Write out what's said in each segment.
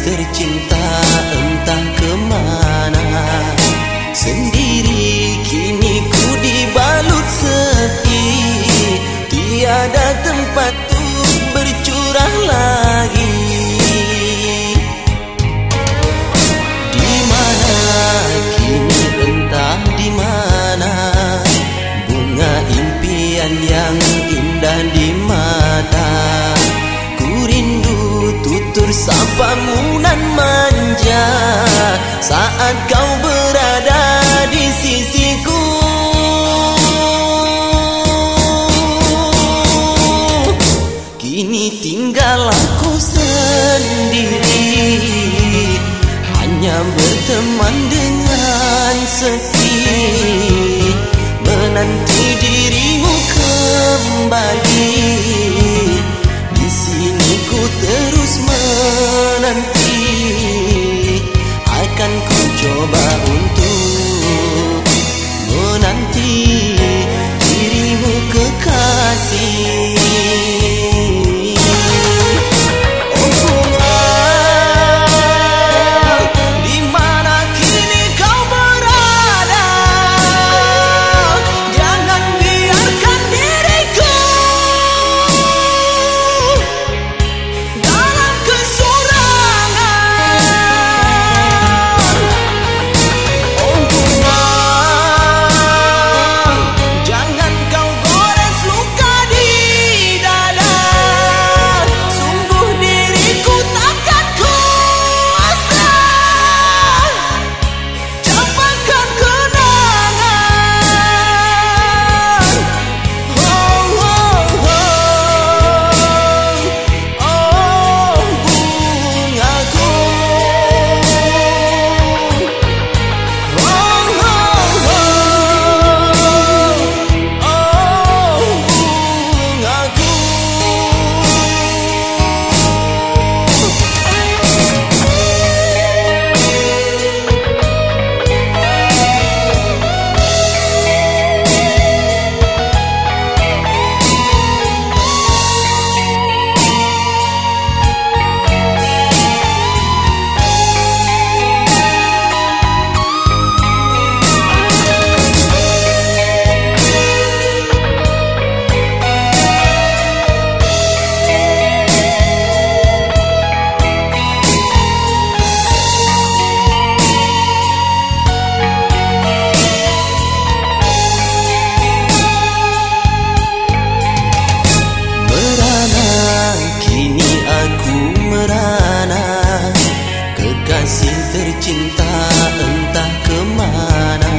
tercinta entah ke mana Sendiri kini ku dibalut sepi. Tiada tempat tu bercurah lagi. Di mana kini entah di mana. Bunga impian yang indah di mata Bunga impian yang indah di mata. Bersama nan manja Saat kau berada di sisiku. Kini tinggal aku sendiri Hanya berteman dengan sepi Menanti dirimu kembali. Akan ku coba untuk menanti dirimu kekasih tercinta entah kemana.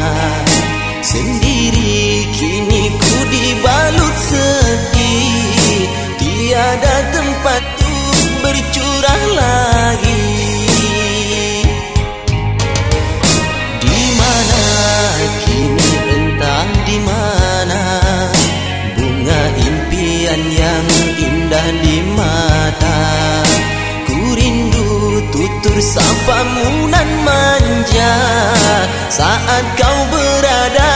Sendiri kini ku dibalut sepi. Tiada tempat untuk bercurah lagi. Di mana kini entah di mana. Bunga impian yang indah di mata tutur sapamu nan manja. Saat kau berada